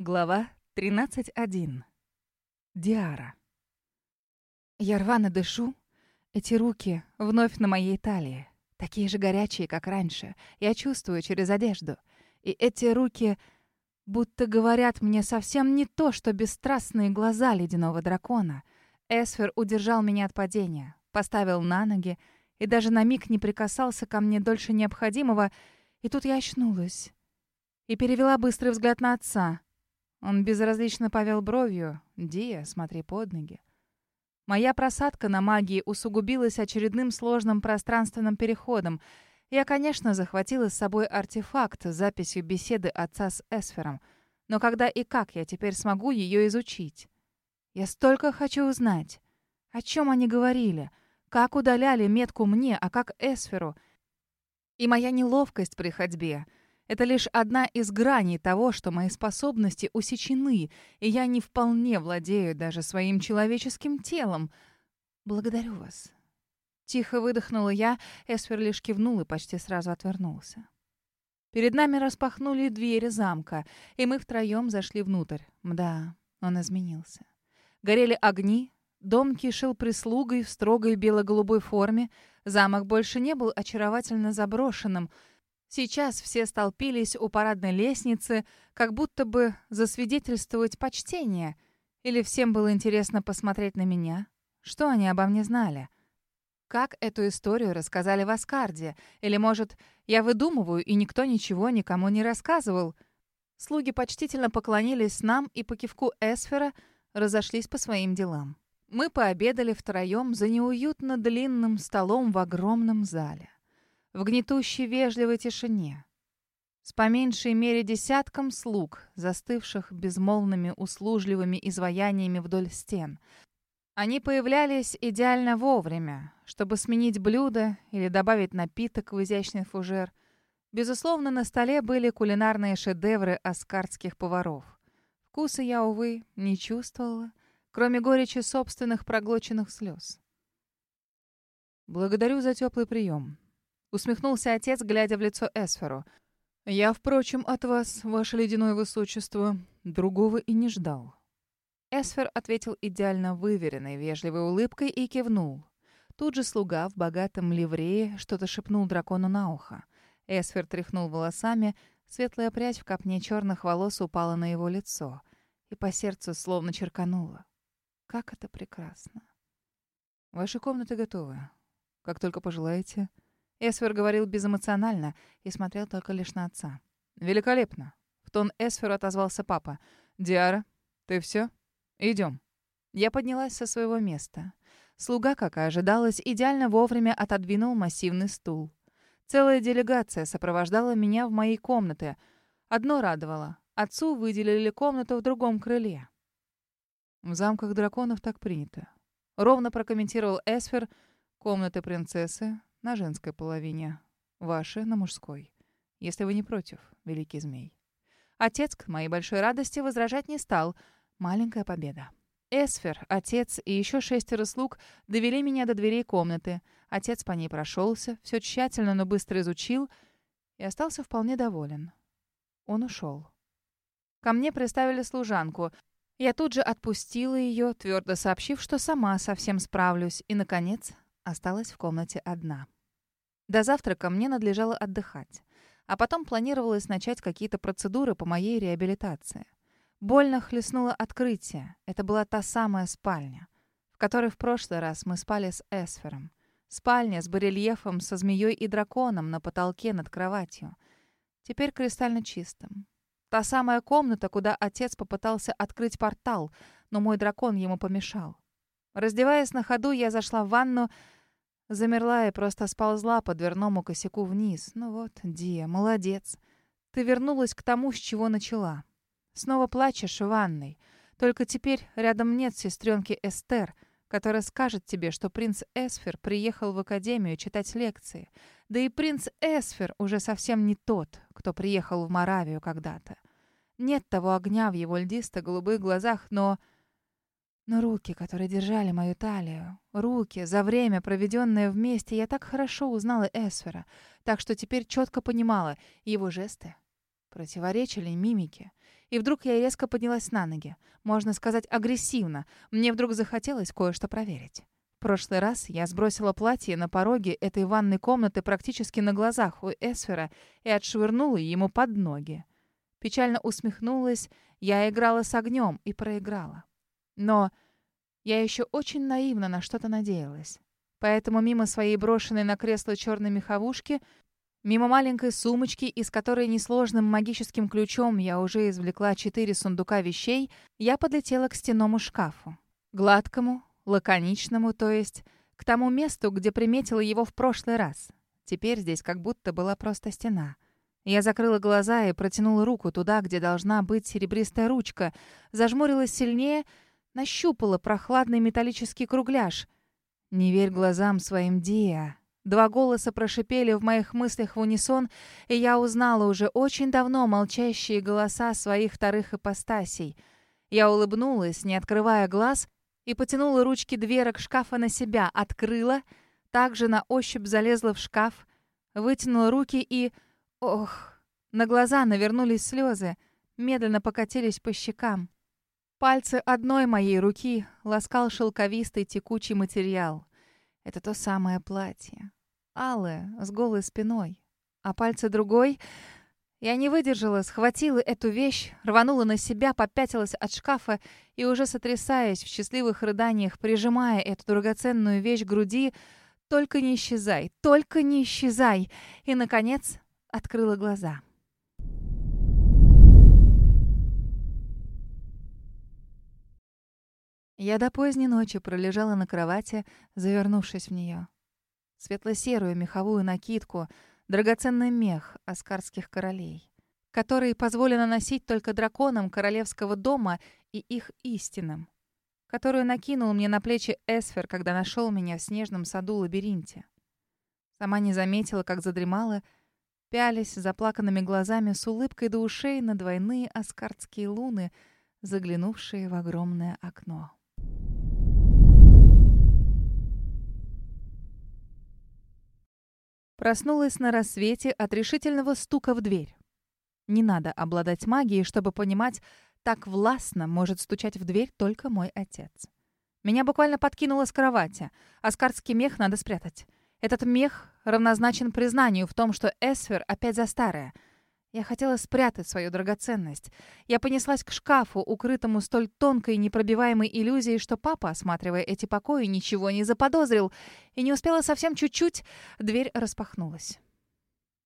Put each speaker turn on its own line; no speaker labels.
Глава 13.1. Диара. Я рвано дышу. Эти руки вновь на моей талии. Такие же горячие, как раньше. Я чувствую через одежду. И эти руки будто говорят мне совсем не то, что бесстрастные глаза ледяного дракона. Эсфер удержал меня от падения, поставил на ноги и даже на миг не прикасался ко мне дольше необходимого, и тут я очнулась. И перевела быстрый взгляд на отца — он безразлично повел бровью. «Дия, смотри под ноги». Моя просадка на магии усугубилась очередным сложным пространственным переходом. Я, конечно, захватила с собой артефакт с записью беседы отца с Эсфером. Но когда и как я теперь смогу ее изучить? Я столько хочу узнать. О чем они говорили? Как удаляли метку мне, а как Эсферу? И моя неловкость при ходьбе — это лишь одна из граней того, что мои способности усечены, и я не вполне владею даже своим человеческим телом. Благодарю вас. Тихо выдохнула я, Эсфер лишь кивнул и почти сразу отвернулся. Перед нами распахнули двери замка, и мы втроем зашли внутрь. Да, он изменился. Горели огни, дом кишел прислугой в строгой бело-голубой форме, замок больше не был очаровательно заброшенным — Сейчас все столпились у парадной лестницы, как будто бы засвидетельствовать почтение. Или всем было интересно посмотреть на меня? Что они обо мне знали? Как эту историю рассказали в Аскарде? Или, может, я выдумываю, и никто ничего никому не рассказывал? Слуги почтительно поклонились нам и по кивку Эсфера разошлись по своим делам. Мы пообедали втроем за неуютно длинным столом в огромном зале в гнетущей вежливой тишине. С по меньшей мере десятком слуг, застывших безмолвными услужливыми изваяниями вдоль стен. Они появлялись идеально вовремя, чтобы сменить блюдо или добавить напиток в изящный фужер. Безусловно, на столе были кулинарные шедевры аскардских поваров. Вкуса я, увы, не чувствовала, кроме горечи собственных проглоченных слез. «Благодарю за теплый прием», Усмехнулся отец, глядя в лицо Эсферу. «Я, впрочем, от вас, ваше ледяное высочество, другого и не ждал». Эсфер ответил идеально выверенной, вежливой улыбкой и кивнул. Тут же слуга в богатом ливрее что-то шепнул дракону на ухо. Эсфер тряхнул волосами, светлая прядь в копне черных волос упала на его лицо, и по сердцу словно черкануло. Как это прекрасно. «Ваши комнаты готовы. Как только пожелаете...» Эсфер говорил безэмоционально и смотрел только лишь на отца. «Великолепно!» В тон Эсферу отозвался папа. «Диара, ты все? Идем». Я поднялась со своего места. Слуга, как и ожидалось, идеально вовремя отодвинул массивный стул. Целая делегация сопровождала меня в моей комнате. Одно радовало. Отцу выделили комнату в другом крыле. «В замках драконов так принято», — ровно прокомментировал Эсфер. «Комнаты принцессы на женской половине, ваши на мужской. Если вы не против, великий змей. Отец, к моей большой радости, возражать не стал. Маленькая победа. Эсфер, отец и еще шестеро слуг довели меня до дверей комнаты. Отец по ней прошелся, все тщательно, но быстро изучил и остался вполне доволен. Он ушел. Ко мне приставили служанку. Я тут же отпустила ее, твердо сообщив, что сама совсем справлюсь, и, наконец, осталась в комнате одна. До завтрака мне надлежало отдыхать, а потом планировалось начать какие-то процедуры по моей реабилитации. Больно хлестнуло открытие. Это была та самая спальня, в которой в прошлый раз мы спали с Эсфером. Спальня с барельефом со змеей и драконом на потолке над кроватью. Теперь кристально чистым. Та самая комната, куда отец попытался открыть портал, но мой дракон ему помешал. Раздеваясь на ходу, я зашла в ванну Замерла и просто сползла по дверному косяку вниз. Ну вот, Дия, молодец. Ты вернулась к тому, с чего начала. Снова плачешь в ванной. Только теперь рядом нет сестренки Эстер, которая скажет тебе, что принц Эсфер приехал в академию читать лекции. Да и принц Эсфер уже совсем не тот, кто приехал в Моравию когда-то. Нет того огня в его льдисто-голубых глазах, но... Но руки, которые держали мою талию, руки, за время, проведенное вместе, я так хорошо узнала Эсфера, так что теперь четко понимала его жесты, противоречили мимике. И вдруг я резко поднялась на ноги. Можно сказать, агрессивно. Мне вдруг захотелось кое-что проверить. В прошлый раз я сбросила платье на пороге этой ванной комнаты практически на глазах у Эсфера и отшвырнула ему под ноги. Печально усмехнулась, я играла с огнем и проиграла. Но я еще очень наивно на что-то надеялась. Поэтому мимо своей брошенной на кресло черной меховушки, мимо маленькой сумочки, из которой несложным магическим ключом я уже извлекла четыре сундука вещей, я подлетела к стенному шкафу. Гладкому, лаконичному, то есть к тому месту, где приметила его в прошлый раз. Теперь здесь как будто была просто стена. Я закрыла глаза и протянула руку туда, где должна быть серебристая ручка, зажмурилась сильнее, нащупала прохладный металлический кругляш. «Не верь глазам своим, Диа!» Два голоса прошипели в моих мыслях в унисон, и я узнала уже очень давно молчащие голоса своих вторых ипостасей. Я улыбнулась, не открывая глаз, и потянула ручки дверок шкафа на себя, открыла, также на ощупь залезла в шкаф, вытянула руки и... Ох! На глаза навернулись слезы, медленно покатились по щекам. Пальцы одной моей руки ласкал шелковистый текучий материал. Это то самое платье. Алое, с голой спиной. А пальцы другой я не выдержала, схватила эту вещь, рванула на себя, попятилась от шкафа и, уже сотрясаясь в счастливых рыданиях, прижимая эту драгоценную вещь к груди, «Только не исчезай! Только не исчезай!» И, наконец, открыла глаза. Я до поздней ночи пролежала на кровати, завернувшись в нее. Светло-серую меховую накидку — драгоценный мех аскарских королей, который позволено носить только драконам королевского дома и их истинам, которую накинул мне на плечи Эсфер, когда нашел меня в снежном саду-лабиринте. Сама не заметила, как задремала, пялись заплаканными глазами с улыбкой до ушей на двойные аскардские луны, заглянувшие в огромное окно. Проснулась на рассвете от решительного стука в дверь. Не надо обладать магией, чтобы понимать, так властно может стучать в дверь только мой отец. Меня буквально подкинуло с кровати. Аскарский мех надо спрятать. Этот мех равнозначен признанию в том, что Эсфер опять за старое — я хотела спрятать свою драгоценность. Я понеслась к шкафу, укрытому столь тонкой и непробиваемой иллюзией, что папа, осматривая эти покои, ничего не заподозрил. И не успела совсем чуть-чуть, дверь распахнулась.